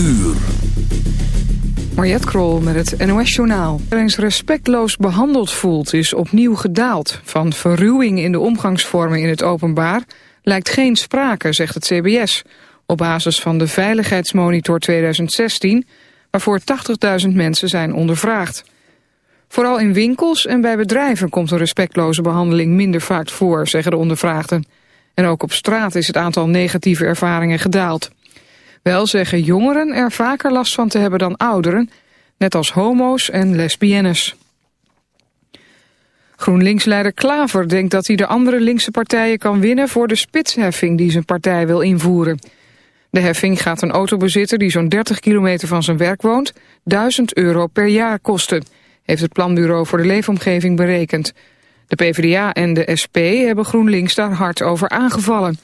uur. Mariette Krol met het NOS Journaal. eens respectloos behandeld voelt is opnieuw gedaald. Van verruwing in de omgangsvormen in het openbaar lijkt geen sprake, zegt het CBS. Op basis van de Veiligheidsmonitor 2016, waarvoor 80.000 mensen zijn ondervraagd. Vooral in winkels en bij bedrijven komt een respectloze behandeling minder vaak voor, zeggen de ondervraagden. En ook op straat is het aantal negatieve ervaringen gedaald. Wel zeggen jongeren er vaker last van te hebben dan ouderen, net als homo's en lesbiennes. GroenLinks-leider Klaver denkt dat hij de andere linkse partijen kan winnen voor de spitsheffing die zijn partij wil invoeren. De heffing gaat een autobezitter die zo'n 30 kilometer van zijn werk woont 1000 euro per jaar kosten, heeft het Planbureau voor de Leefomgeving berekend. De PvdA en de SP hebben GroenLinks daar hard over aangevallen.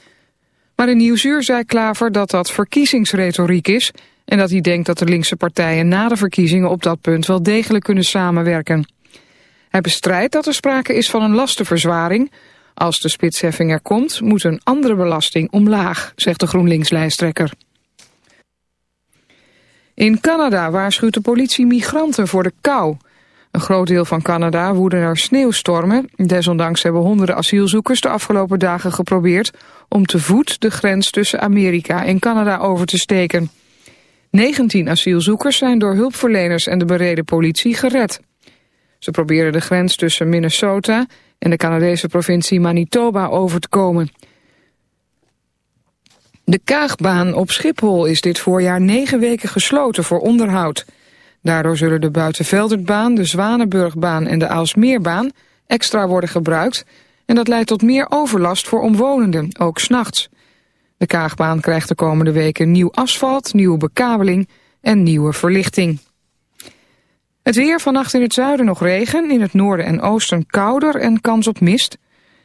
Maar in Nieuwsuur zei Klaver dat dat verkiezingsretoriek is... en dat hij denkt dat de linkse partijen na de verkiezingen op dat punt wel degelijk kunnen samenwerken. Hij bestrijdt dat er sprake is van een lastenverzwaring. Als de spitsheffing er komt, moet een andere belasting omlaag, zegt de GroenLinks-lijsttrekker. In Canada waarschuwt de politie migranten voor de kou. Een groot deel van Canada woeden er sneeuwstormen. Desondanks hebben honderden asielzoekers de afgelopen dagen geprobeerd... om te voet de grens tussen Amerika en Canada over te steken. 19 asielzoekers zijn door hulpverleners en de bereden politie gered. Ze probeerden de grens tussen Minnesota en de Canadese provincie Manitoba over te komen. De Kaagbaan op Schiphol is dit voorjaar negen weken gesloten voor onderhoud... Daardoor zullen de Buitenveldertbaan, de Zwanenburgbaan en de Aalsmeerbaan extra worden gebruikt en dat leidt tot meer overlast voor omwonenden, ook s'nachts. De Kaagbaan krijgt de komende weken nieuw asfalt, nieuwe bekabeling en nieuwe verlichting. Het weer vannacht in het zuiden nog regen, in het noorden en oosten kouder en kans op mist.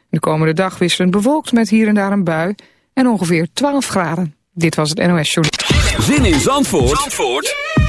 De komende dag wisselend bewolkt met hier en daar een bui en ongeveer 12 graden. Dit was het NOS Show. Zin in Zandvoort, Zandvoort?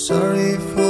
Sorry for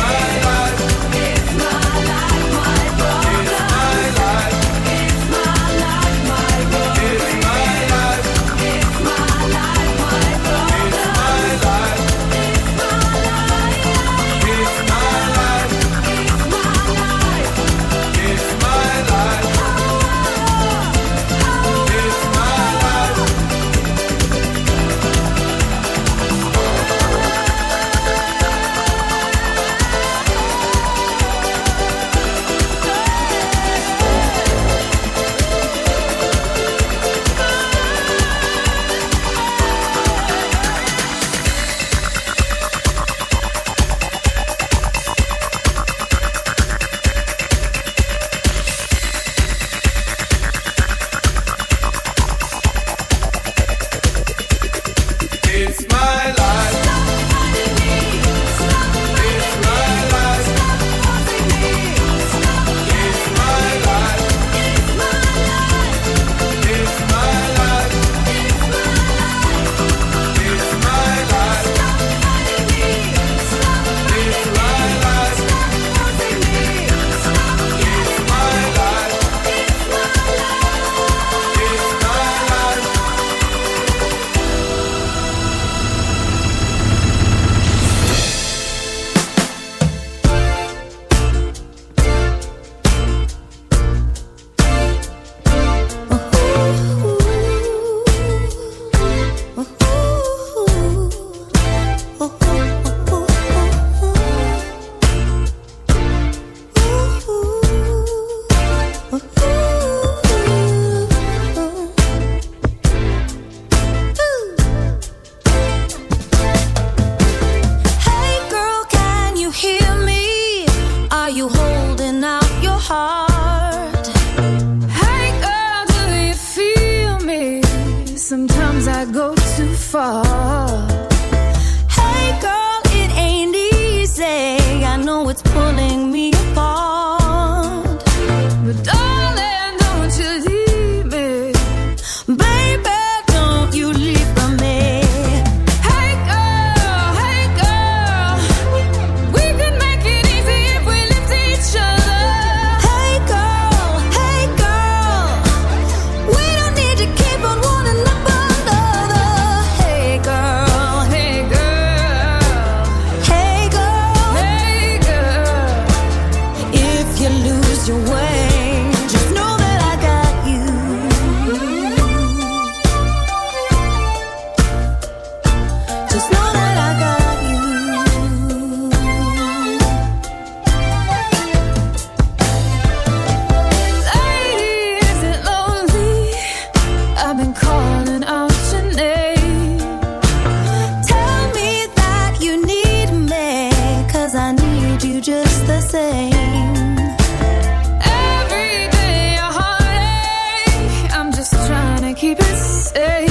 say,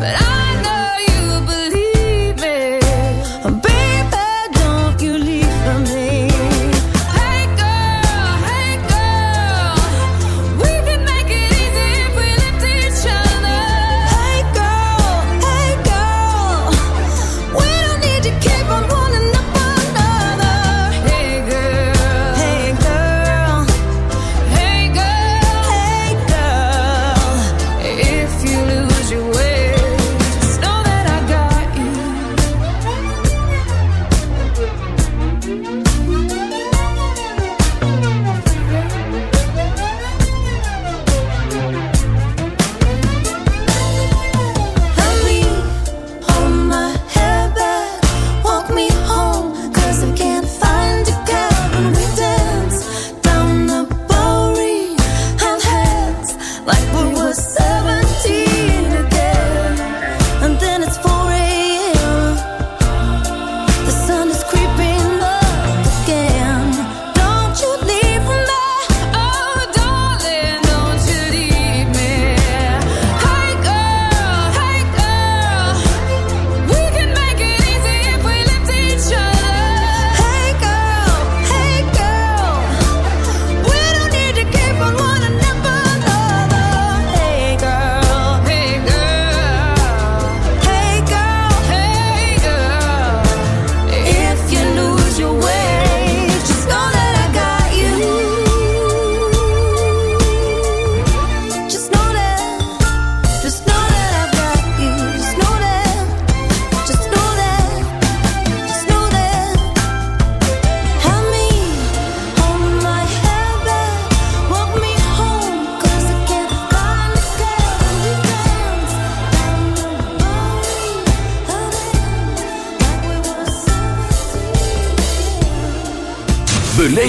but I.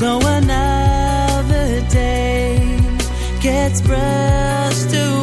So another day gets brushed away.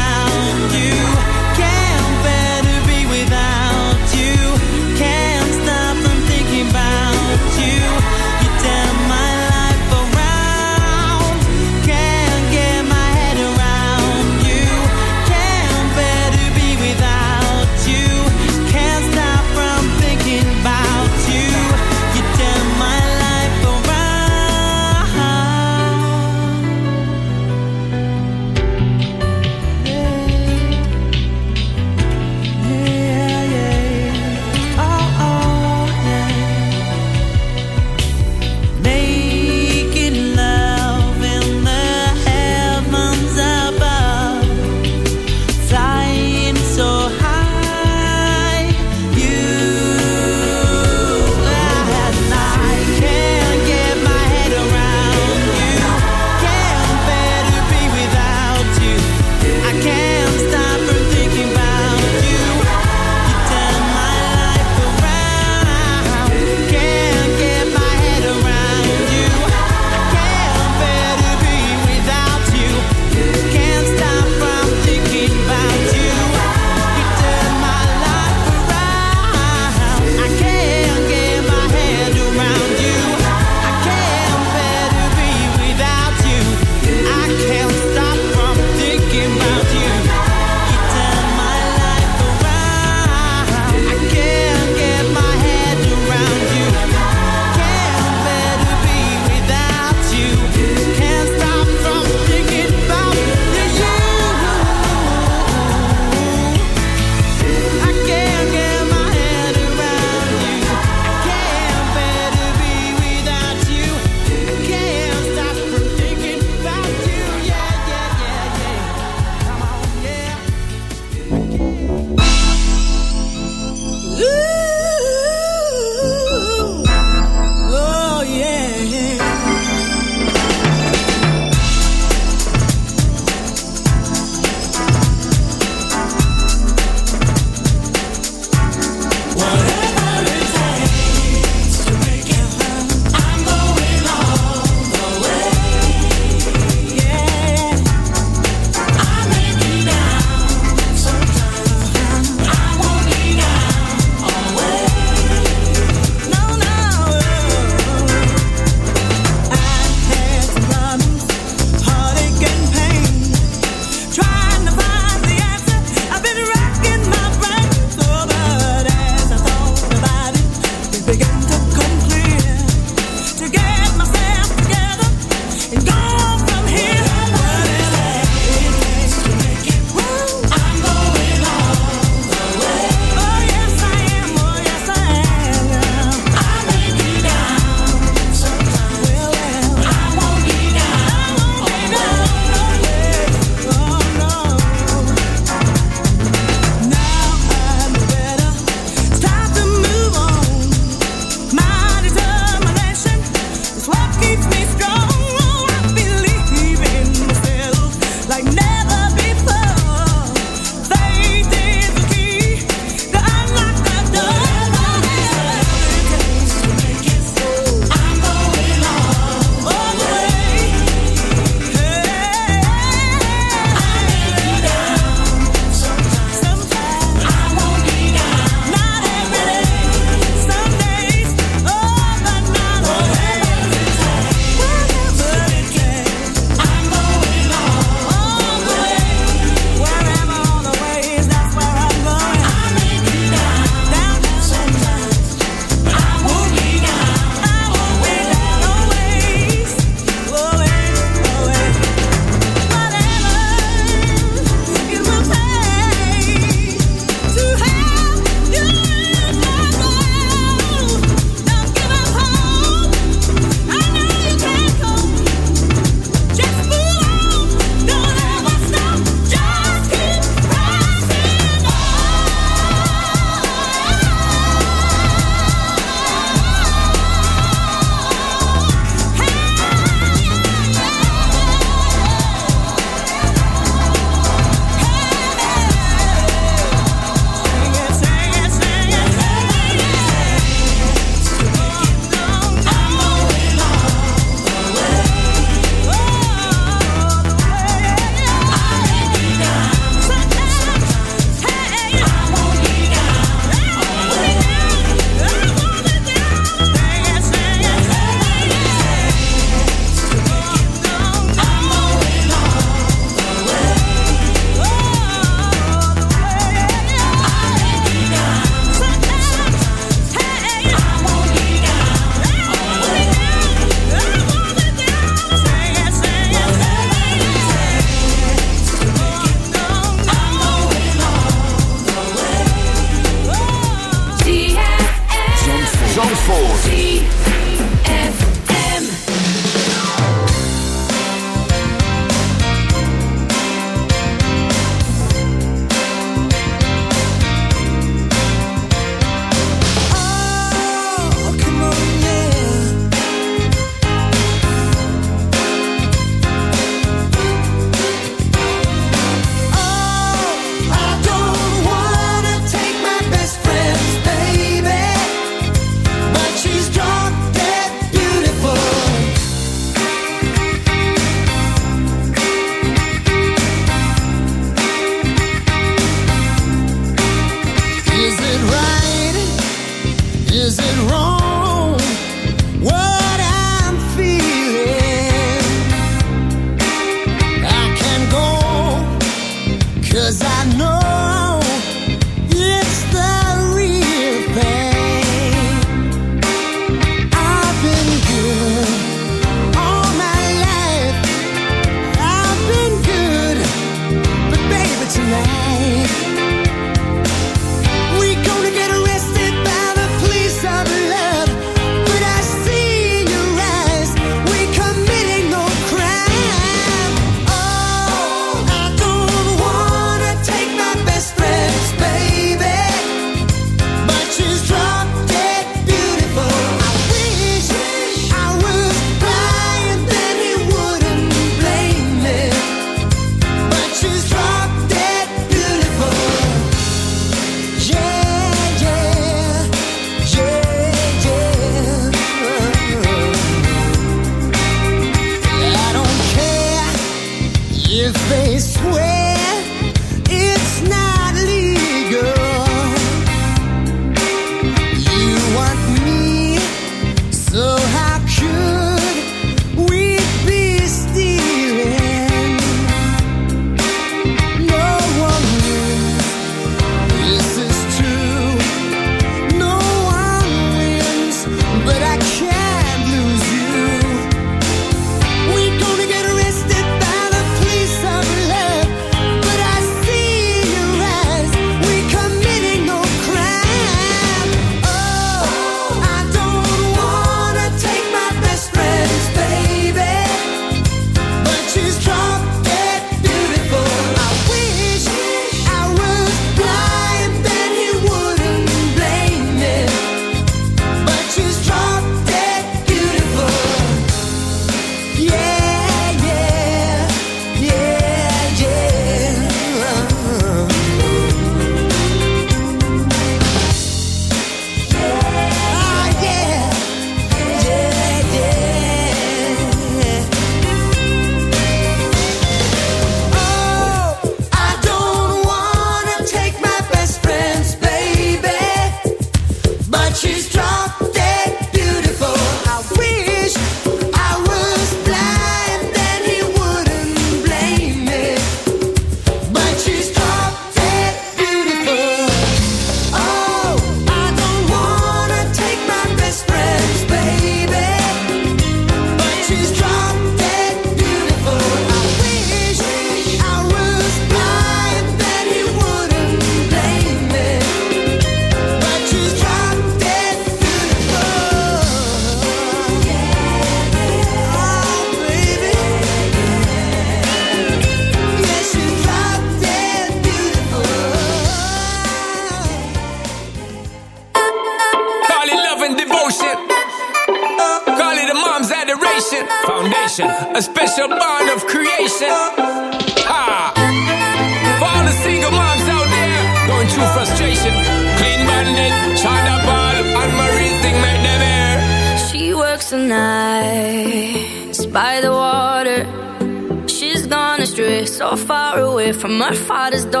heart is dark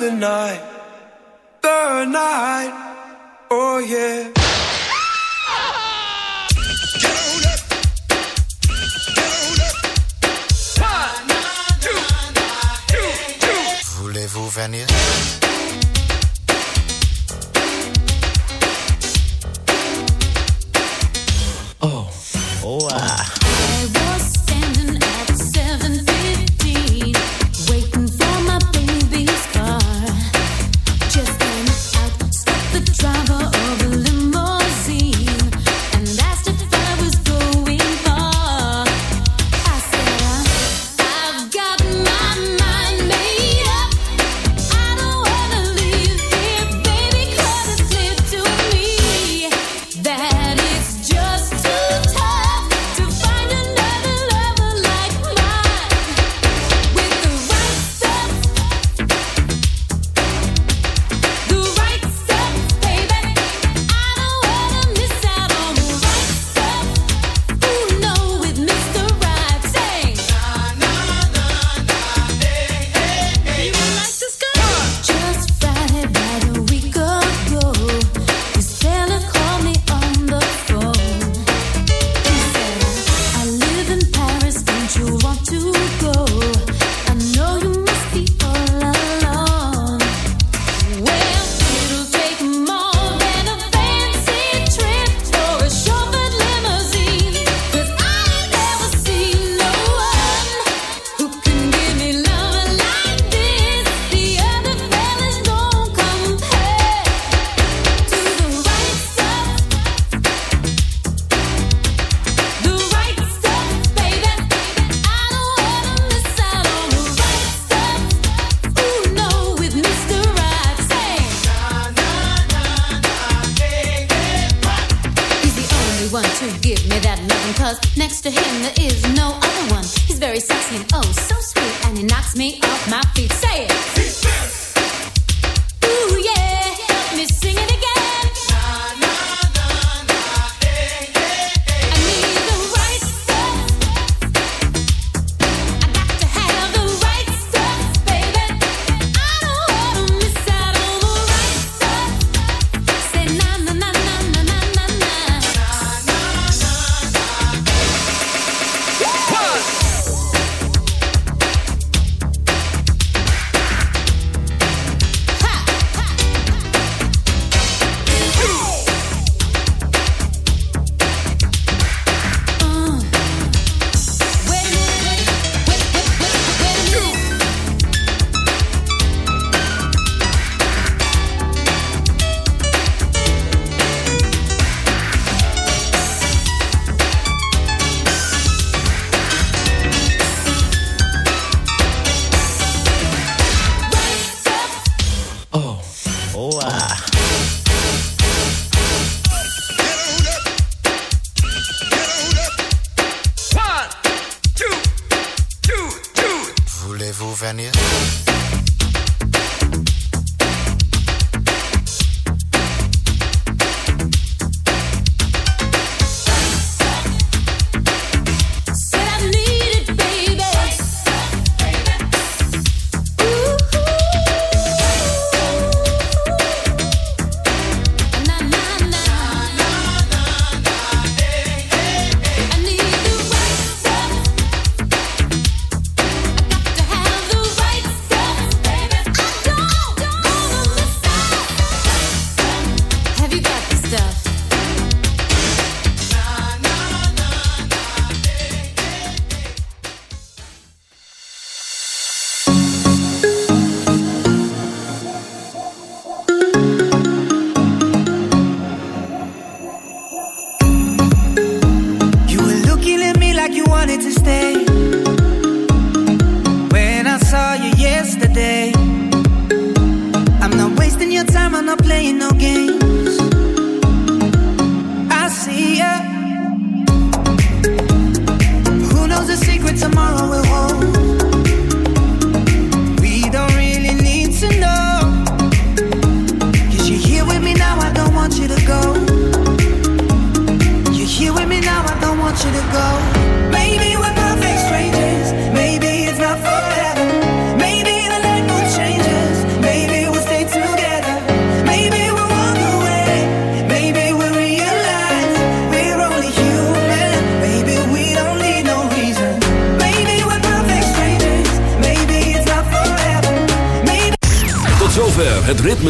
the night, the night, oh yeah. Voulez-vous venir?